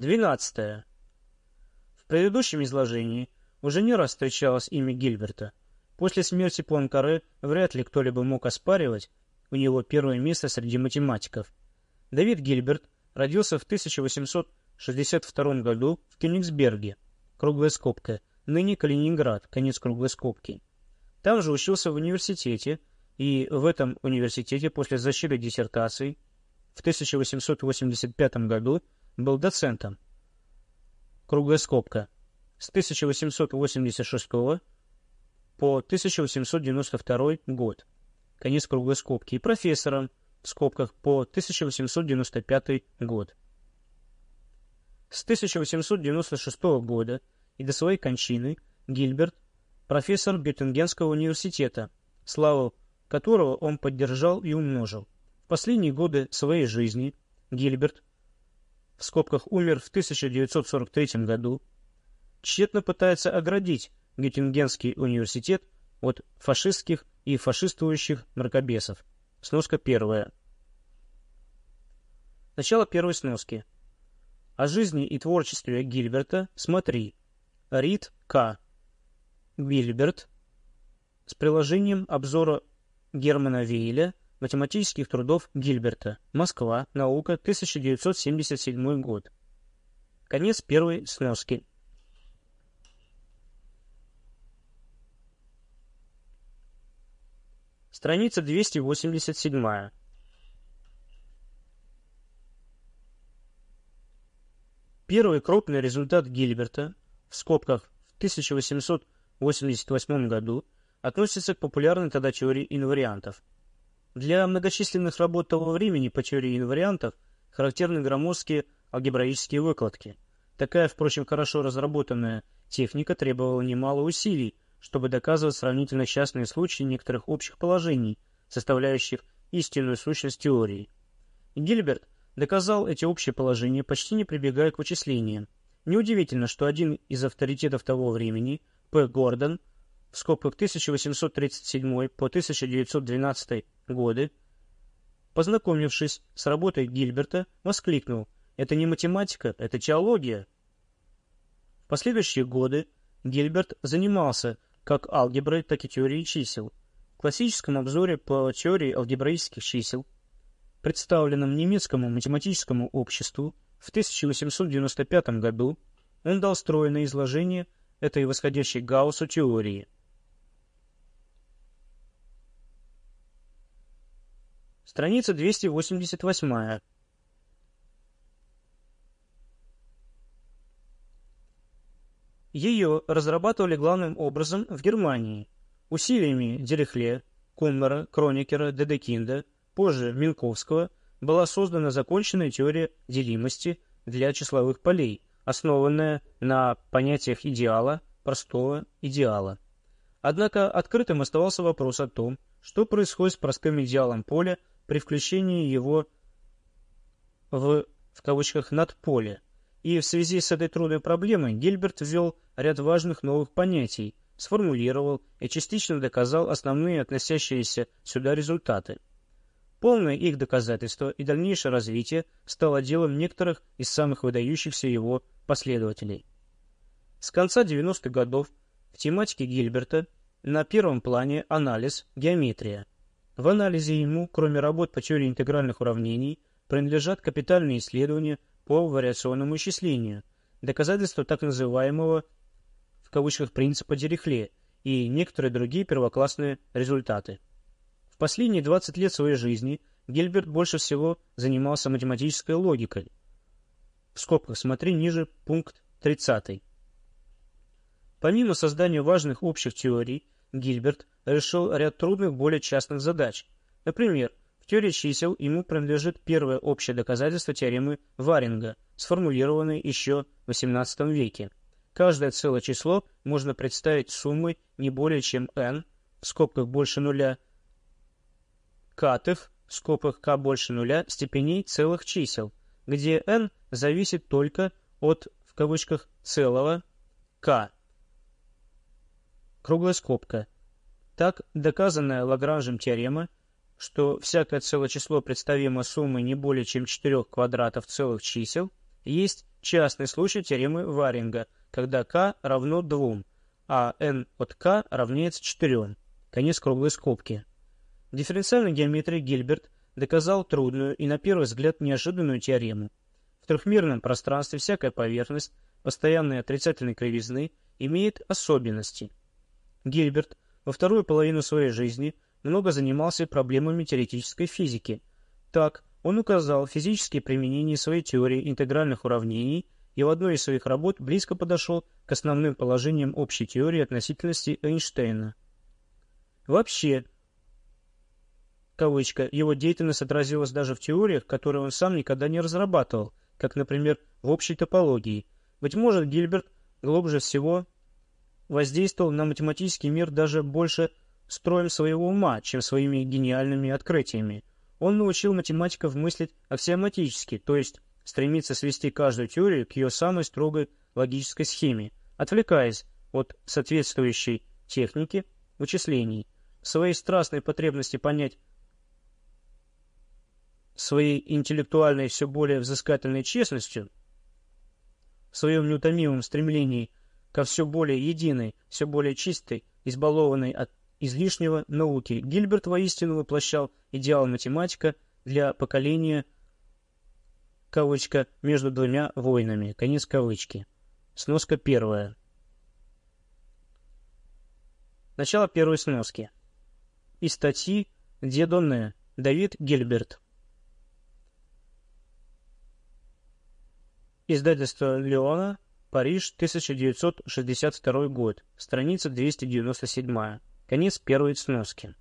12. В предыдущем изложении уже не раз встречалось имя Гильберта. После смерти Пуанкаре вряд ли кто-либо мог оспаривать у него первое место среди математиков. Давид Гильберт родился в 1862 году в Кёнигсберге, круглая скобка, ныне Калининград, конец круглой скобки. Там же учился в университете, и в этом университете после защиты диссертации в 1885 году был доцентом. Круглая скобка. С 1886 по 1892 год. Конец круглой скобки. И профессором в скобках по 1895 год. С 1896 года и до своей кончины Гильберт профессор Беттингенского университета, славу которого он поддержал и умножил. В последние годы своей жизни Гильберт в скобках умер в 1943 году, тщетно пытается оградить Геттингенский университет от фашистских и фашистующих мракобесов. Сноска первая. Начало первой сноски. О жизни и творчестве Гильберта смотри. Рид К. Гильберт с приложением обзора Германа Вейля Математических трудов Гильберта. Москва. Наука. 1977 год. Конец первой сноски. Страница 287. Первый крупный результат Гильберта, в скобках в 1888 году, относится к популярной тогда теории инвариантов – для многочисленных работ того времени по теории инвариантов характерны громоздкие алгебраические выкладки. Такая, впрочем, хорошо разработанная техника требовала немало усилий, чтобы доказывать сравнительно частные случаи некоторых общих положений, составляющих истинную сущность теории. Гильберт доказал эти общие положения, почти не прибегая к вычислениям. Неудивительно, что один из авторитетов того времени, П. Гордон, в скобках 1837 по 1912 годы, познакомившись с работой Гильберта, воскликнул «Это не математика, это теология». В последующие годы Гильберт занимался как алгеброй, так и теорией чисел. В классическом обзоре по теории алгебраических чисел, представленном немецкому математическому обществу в 1895 году, он дал стройное изложение этой восходящей Гауссу теории – Страница 288. Ее разрабатывали главным образом в Германии усилиями Дирихле, Кунмера, Кроникера, Дедекинда, позже Минковского, была создана законченная теория делимости для числовых полей, основанная на понятиях идеала, простого идеала. Однако открытым оставался вопрос о том, что происходит с простым идеалом поля при включении его в, в кавычках «надполе». И в связи с этой трудной проблемой Гильберт ввел ряд важных новых понятий, сформулировал и частично доказал основные относящиеся сюда результаты. Полное их доказательство и дальнейшее развитие стало делом некоторых из самых выдающихся его последователей. С конца 90-х годов в тематике Гильберта на первом плане анализ, геометрия, в анализе ему, кроме работ по теории интегральных уравнений, принадлежат капитальные исследования по вариационному исчислению, доказательства так называемого в кавычках принципа Дирихле и некоторые другие первоклассные результаты. В последние 20 лет своей жизни Гильберт больше всего занимался математической логикой. В скобках смотри ниже пункт 30. Помимо создания важных общих теорий, Гильберт решил ряд трудных, более частных задач. Например, в теории чисел ему принадлежит первое общее доказательство теоремы Варинга, сформулированной еще в XVIII веке. Каждое целое число можно представить суммой не более чем n, в скобках больше нуля, катых, в скобках k больше нуля, степеней целых чисел, где n зависит только от, в кавычках, целого k. Круглая скобка – так, доказанная Лагранжем теорема, что всякое целое число представимо суммой не более чем 4 квадратов целых чисел, Есть частный случай теоремы Варинга, когда k равно 2, а n от k равняется 4. Конец круглой скобки. В дифференциальной геометрии Гильберт доказал трудную и на первый взгляд неожиданную теорему. В трехмерном пространстве всякая поверхность постоянной отрицательной кривизны имеет особенности. Гильберт во вторую половину своей жизни много занимался проблемами теоретической физики. Так, он указал физические применения своей теории интегральных уравнений и в одной из своих работ близко подошел к основным положениям общей теории относительности Эйнштейна. Вообще, кавычка, его деятельность отразилась даже в теориях, которые он сам никогда не разрабатывал, как, например, в общей топологии. Быть может, Гильберт глубже всего воздействовал на математический мир даже больше строем своего ума, чем своими гениальными открытиями. Он научил математиков мыслить аксиоматически, то есть стремиться свести каждую теорию к ее самой строгой логической схеме, отвлекаясь от соответствующей техники вычислений. Своей страстной потребности понять своей интеллектуальной все более взыскательной честностью, в своем неутомимом стремлении ко все более единой, все более чистой, избалованной от излишнего науки, Гильберт воистину воплощал идеал математика для поколения кавычка между двумя войнами, конец кавычки. Сноска первая. Начало первой сноски. Из статьи Дедоне Давид Гильберт. Издательство Леона, Париж, 1962 год, страница 297. Конец первой сноски.